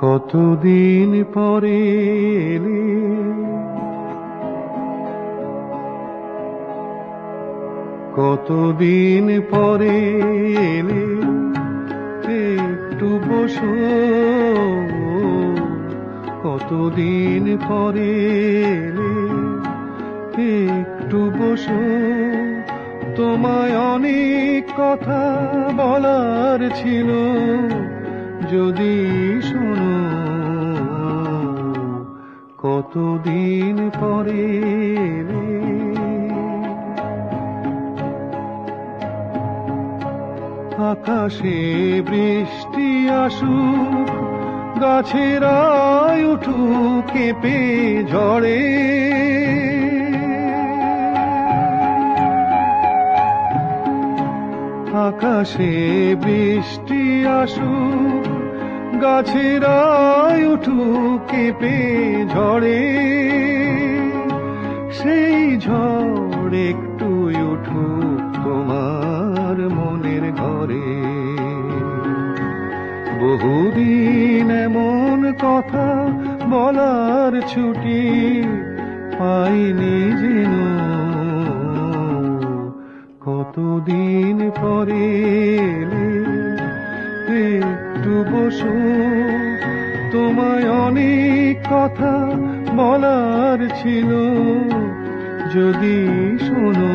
কতদিন পরে এলে? কতদিন পরে এলে? একটু বসো। কতদিন পরে এলে? একটু বসো। তোমায় অনেক কথা বলার ছিল। যদি শোনো, কতদিন পরে এলে আকাশে বৃষ্টি আসুক গাছেরাই উঠুক, কেঁপে ঝড়ে আকাশে বৃষ্টি আসুক গাছেরাই উঠুক কেঁপে ঝড়ে। সেই ঝড় একটু উঠুক তোমার মনের ঘরে। বহুদিন এমন কথা বলার ছুটি পাইনি যেন। কতদিন পরে বসো। তোমায় অনেক কথা বলার ছিল। যদি শোনো,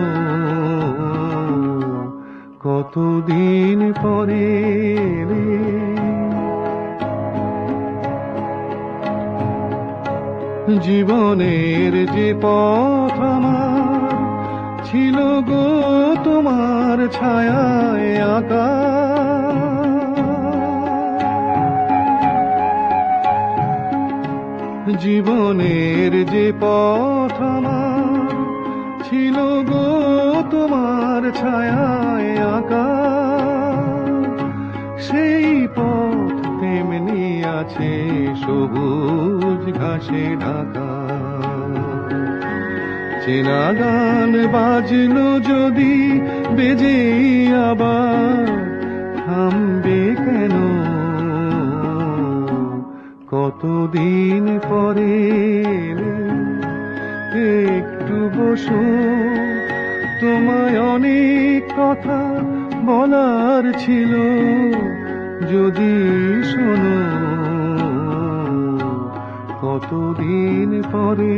কতদিন পরে জীবনের যে পথ আমার ছিল গো তোমার ছায়ায় আঁকা। জীবনের যে পথ আমার ছিল গো তোমার ছায়ায় আঁকা। সেই পথ তেমনি আছে সবুজ ঘাসে ঢাকা। চেনা গান বাজলো যদি বেজে আবার, থামবে কেন কতদিন পরে একটু বসো। তোমায় অনেক কথা বলার ছিল যদি শোনো। কতদিন পরে